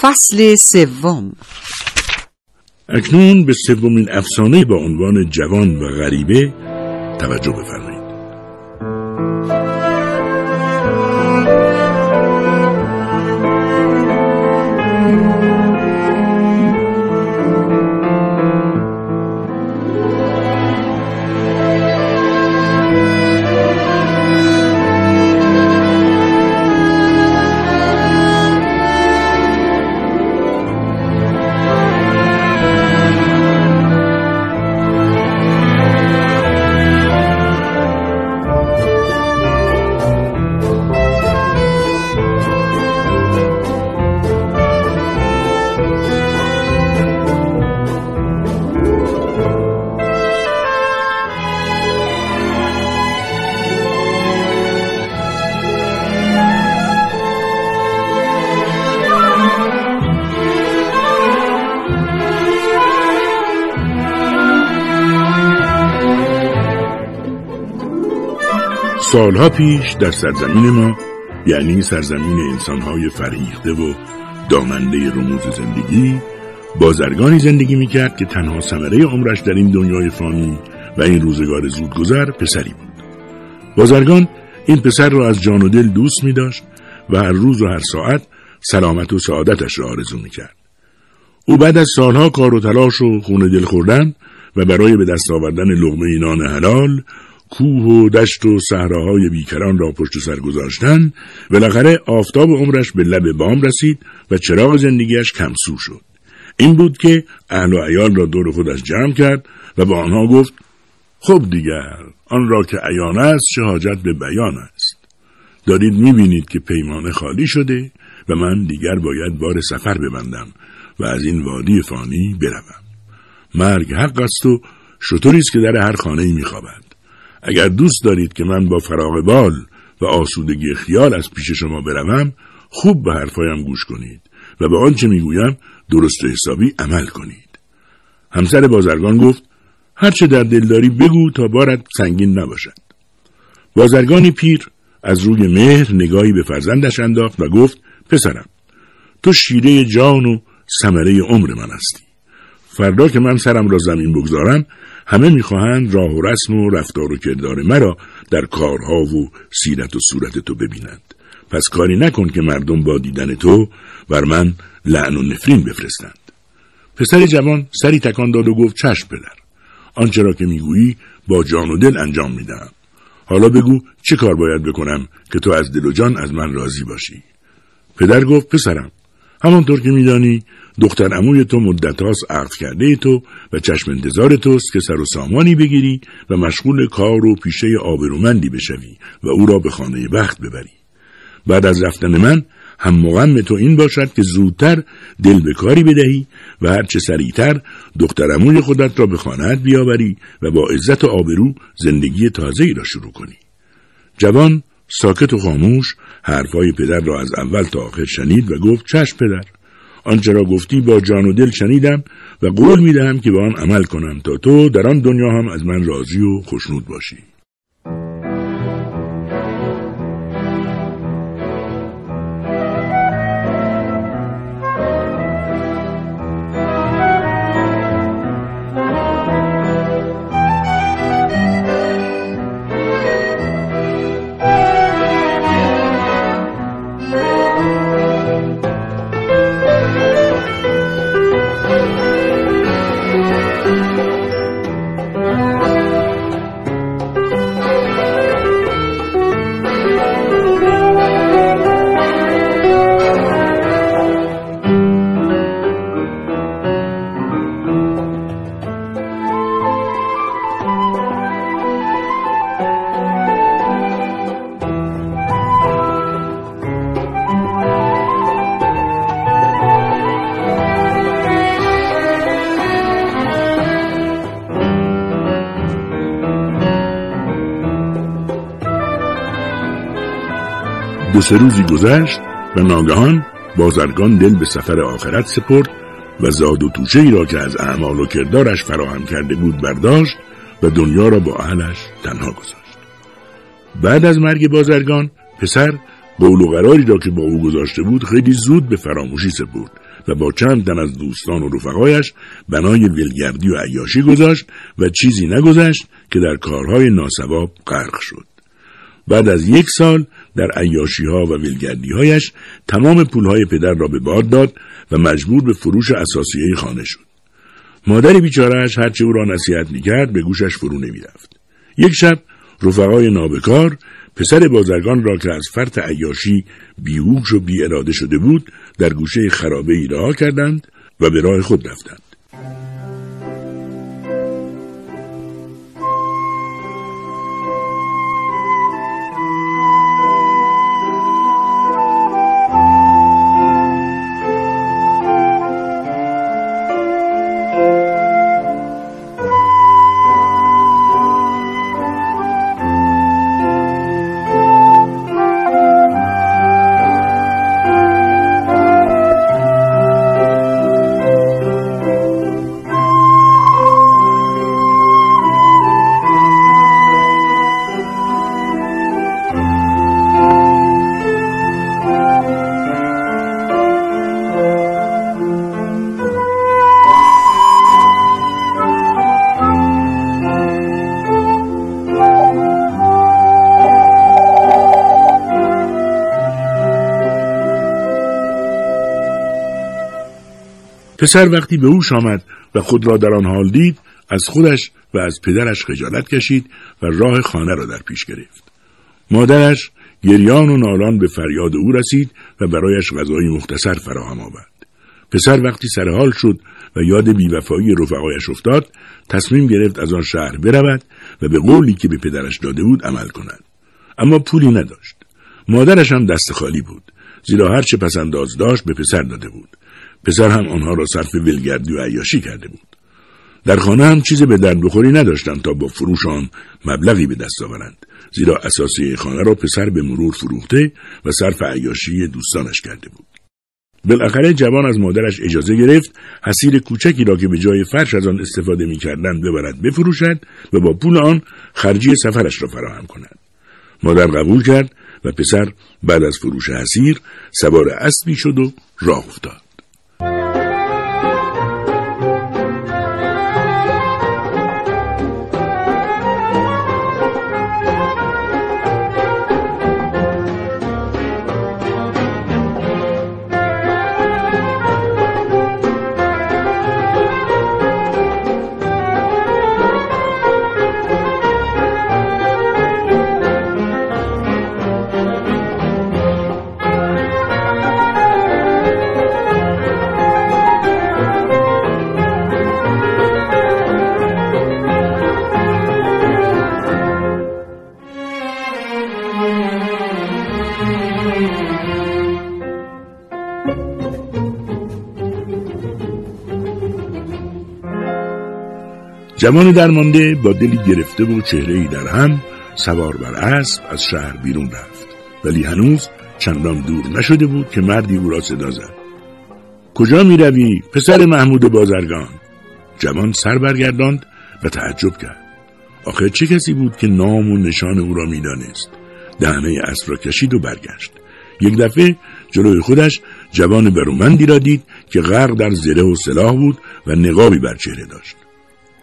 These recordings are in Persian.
فصل سوم. اکنون به سومین افسانه با عنوان جوان و غریبه توجه بفرمایید. سالها پیش در سرزمین ما یعنی سرزمین انسانهای فریخته و دامنده رموز زندگی بازرگانی زندگی می‌کرد که تنها ثمره عمرش در این دنیای فانی و این روزگار زودگذر پسری بود بازرگان این پسر را از جان و دل دوست می داشت و هر روز و هر ساعت سلامت و سعادتش را آرزو می کرد. او بعد از سالها کار و تلاش و خون دل خوردن و برای به دست آوردن لغمه نان حلال کوه و دشت و صحراهای بیکران را پشت سر گذاشتن بالاخره آفتاب عمرش به لب بام رسید و چراغ زندگیش کمسو شد. این بود که اهل و عیال را دور خودش جمع کرد و به آنها گفت خب دیگر آن را که عیان است چه حاجت به بیان است. دارید می‌بینید که پیمانه خالی شده و من دیگر باید بار سفر ببندم و از این وادی فانی بروم. مرگ حق است و شطوری است که در هر خانه میخوابد. اگر دوست دارید که من با فراغ بال و آسودگی خیال از پیش شما بروم خوب به حرفایم گوش کنید و به آنچه می‌گویم درست و حسابی عمل کنید. همسر بازرگان گفت هرچه در دل داری بگو تا بارت سنگین نباشد. بازرگانی پیر از روی مهر نگاهی به فرزندش انداخت و گفت پسرم تو شیره جان و ثمره عمر من هستی. فردا که من سرم را زمین بگذارم همه می‌خواهند راه و رسم و رفتار و کردار مرا در کارها و سیرت و صورت تو ببینند. پس کاری نکن که مردم با دیدن تو بر من لعن و نفرین بفرستند. پسر جوان سری تکان داد و گفت چشم پدر آنچه را که می‌گویی با جان و دل انجام می‌دهم. حالا بگو چه کار باید بکنم که تو از دل و جان از من راضی باشی. پدر گفت پسرم همانطور که میدانی دختر اموی تو مدت هاست عقد کرده تو و چشم انتظار توست که سر و سامانی بگیری و مشغول کار و پیشه آبرومندی بشوی و او را به خانه بخت ببری. بعد از رفتن من هم مغم تو این باشد که زودتر دل به کاری بدهی و هرچه سریعتر دخترموی خودت را به خانهت بیاوری و با عزت و آبرو زندگی تازه ای را شروع کنی. جوان ساکت و خاموش حرفهای پدر را از اول تا آخر شنید و گفت چشم پدر آنچه را گفتی با جان و دل شنیدم و قول می‌دهم که به آن عمل کنم تا تو در آن دنیا هم از من راضی و خوشنود باشی. دو سه روزی گذشت و ناگهان بازرگان دل به سفر آخرت سپرد و زاد و توشه ای را که از اعمال و کردارش فراهم کرده بود برداشت و دنیا را با اهلش تنها گذاشت. بعد از مرگ بازرگان پسر قول و قراری را که با او گذاشته بود خیلی زود به فراموشی سپرد و با چند تن از دوستان و رفقایش بنای ولگردی و عیاشی گذاشت و چیزی نگذشت که در کارهای ناسواب غرق شد. بعد از یک سال در عیاشی ها و ولگردی هایش تمام پولهای پدر را به باد داد و مجبور به فروش اساسیه خانه شد. مادر بیچارهش هرچه او را نصیحت می‌کرد به گوشش فرو نمی‌رفت. یک شب رفقای نابکار پسر بازرگان را که از فرط عیاشی بیهوش و بی اراده شده بود در گوشه خرابه ای رها کردند و به راه خود رفتند. پسر وقتی به اوش آمد و خود را در آن حال دید از خودش و از پدرش خجالت کشید و راه خانه را در پیش گرفت. مادرش گریان و نالان به فریاد او رسید و برایش غذایی مختصر فراهم آورد. پسر وقتی سر حال شد و یاد بیوفایی رفقایش افتاد تصمیم گرفت از آن شهر برود و به قولی که به پدرش داده بود عمل کند. اما پولی نداشت. مادرش هم دست خالی بود زیرا هرچه پسنداز داشت به پسر داده بود. پسر هم آنها را صرف ولگردی و عیاشی کرده بود. در خانه هم چیز به درد بخوری نداشتند تا با فروش آن مبلغی به دست آورند. زیرا اساسی خانه را پسر به مرور فروخته و صرف عیاشی دوستانش کرده بود. بالاخره جوان از مادرش اجازه گرفت حسیر کوچکی را که به جای فرش از آن استفاده می‌کردند ببرد بفروشد و با پول آن خرجی سفرش را فراهم کند. مادر قبول کرد و پسر بعد از فروش حسیر سوار اسبی شد و راه افتاد. جوان درمانده با دلی گرفته و چهره در هم سوار بر اسب از شهر بیرون رفت. ولی هنوز چندان دور نشده بود که مردی او را صدا زد. کجا می روی پسر محمود بازرگان؟ جوان سر برگرداند و تعجب کرد. آخر چه کسی بود که نام و نشان او را می‌دانست؟ دهنه اسب را کشید و برگشت. یک دفعه جلوی خودش جوان برومندی را دید که غرق در زره و سلاح بود و نقابی بر چهره داشت.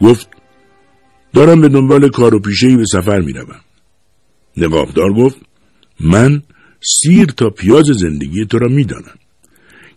گفت دارم به دنبال کار و پیشهی به سفر می روم. نقابدار گفت من سیر تا پیاز زندگی تو را می دانم.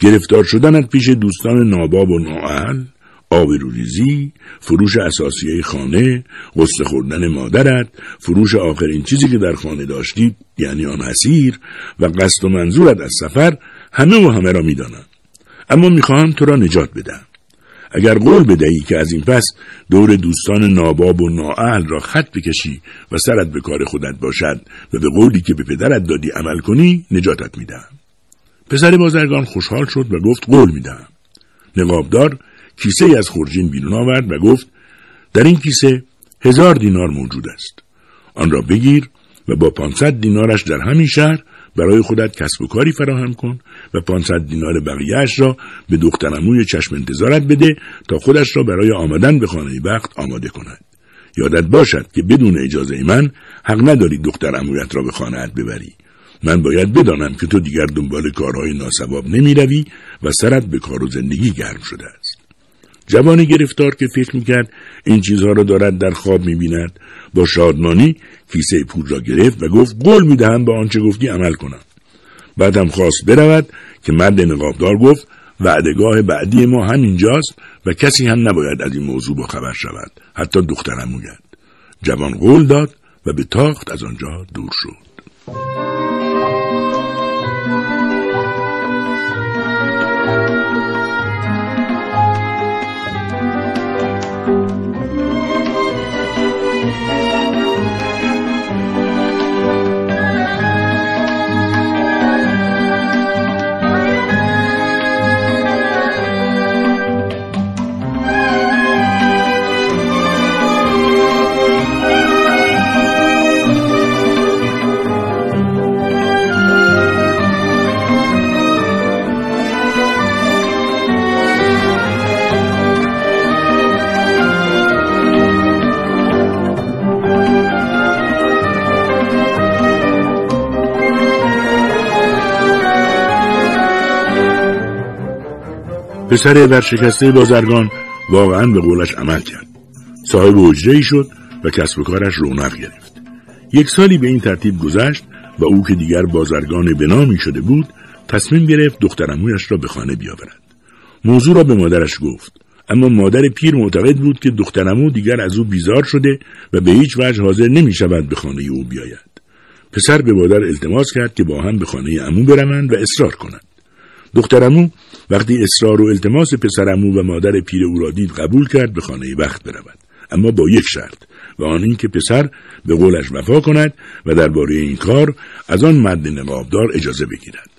گرفتار شدنت پیش دوستان ناباب و نااهل آبروریزی، فروش اساسیه خانه، غصه خوردن مادرت، فروش آخرین چیزی که در خانه داشتید یعنی آن حسیر و قصد و منظورت از سفر همه و همه را می‌دانم. اما می‌خواهم تو را نجات بدم. اگر قول بدهی که از این پس دور دوستان ناباب و نااهل را خط بکشی و سرت به کار خودت باشد و به قولی که به پدرت دادی عمل کنی نجاتت می‌دهم پسر بازرگان خوشحال شد و گفت قول می‌دهم نقابدار کیسه از خورجین بیرون آورد و گفت در این کیسه هزار دینار موجود است. آن را بگیر و با پانصد دینارش در همین شهر برای خودت کسب و کاری فراهم کن و 500 دینار بقیهش را به دخترموی چشم انتظارت بده تا خودش را برای آمدن به خانه بخت آماده کند. یادت باشد که بدون اجازه من حق نداری دختر امویت را به خانهت ببری. من باید بدانم که تو دیگر دنبال کارهای ناسواب نمی روی و سرت به کار و زندگی گرم شده است. جوانی گرفتار که فکر می‌کرد این چیزها را دارد در خواب می‌بیند. با شادمانی کیسه پول را گرفت و گفت قول می‌دهم به آنچه گفتی عمل کنم. بعدم خواست برود که مرد نقابدار گفت وعدگاه بعدی ما همینجاست و کسی هم نباید از این موضوع با خبر شود. حتی دخترم موید جوان قول داد و به تاخت از آنجا دور شد. پسر ورشکسته بازرگان واقعا به قولش عمل کرد. صاحب ای شد و کسب کارش رونق گرفت. یک سالی به این ترتیب گذشت و او که دیگر بازرگان بنامی شده بود تصمیم گرفت دخترمویش را به خانه بیاورد. موضوع را به مادرش گفت. اما مادر پیر معتقد بود که دخترمو دیگر از او بیزار شده و به هیچ وجه حاضر نمی شود به خانه او بیاید. پسر به مادر التماس کرد که با هم به خانه امو بروند و اصرار کنند. دخترمو وقتی اصرار و التماس پسرمو و مادر پیر او را دید قبول کرد به خانه وقت برود اما با یک شرط و آن اینکه پسر به قولش وفا کند و درباره این کار از آن مرد نقابدار اجازه بگیرد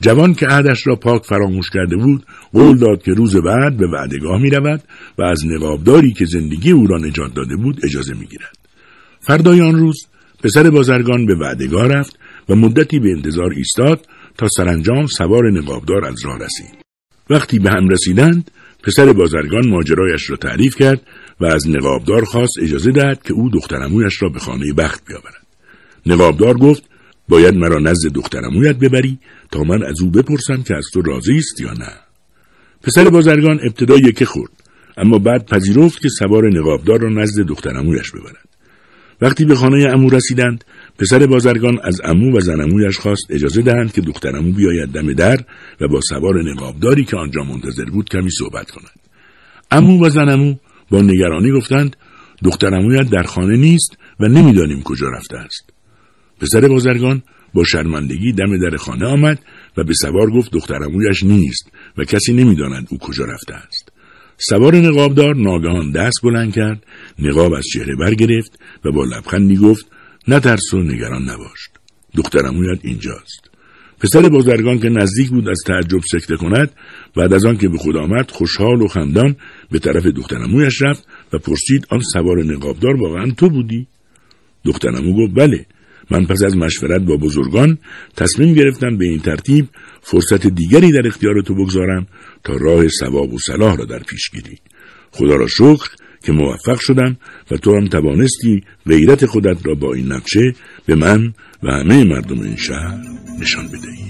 جوان که عهدش را پاک فراموش کرده بود قول داد که روز بعد به وعدگاه می رود و از نقابداری که زندگی او را نجات داده بود اجازه می گیرد. فردای آن روز پسر بازرگان به وعدگاه رفت و مدتی به انتظار ایستاد تا سرانجام سوار نقابدار از راه رسید. وقتی به هم رسیدند پسر بازرگان ماجرایش را تعریف کرد و از نقابدار خواست اجازه دهد که او دخترمویش را به خانه بخت بیاورد. نقابدار گفت باید مرا نزد دخترمویت ببری تا من از او بپرسم که از تو راضی است یا نه. پسر بازرگان ابتدا یکه خورد اما بعد پذیرفت که سوار نقابدار را نزد دخترمویش ببرد. وقتی به خانه امو رسیدند پسر بازرگان از امو و زنمویش خواست اجازه دهند که دخترمو بیاید دم در و با سوار نقابداری که آنجا منتظر بود کمی صحبت کند. امو و زنمو با نگرانی گفتند دخترمویت در خانه نیست و نمی‌دانیم کجا رفته است. پسر بازرگان با شرمندگی دم در خانه آمد و به سوار گفت دخترمویش نیست و کسی نمی‌داند او کجا رفته است. سوار نقابدار ناگهان دست بلند کرد نقاب از چهره برگرفت و با لبخندی گفت نترس و نگران نباش. دخترمویت اینجاست. پسر بازرگان که نزدیک بود از تعجب سکته کند بعد از آن که به خود آمد خوشحال و خندان به طرف دخترمویش رفت و پرسید آن سوار نقابدار واقعا تو بودی؟ دخترمو گفت بله. من پس از مشورت با بزرگان تصمیم گرفتم به این ترتیب فرصت دیگری در اختیار تو بگذارم تا راه ثواب و صلاح را در پیش گیری. خدا را شکر که موفق شدم و تو هم توانستی غیرت خودت را با این نقشه به من و همه مردم این شهر نشان بدهی.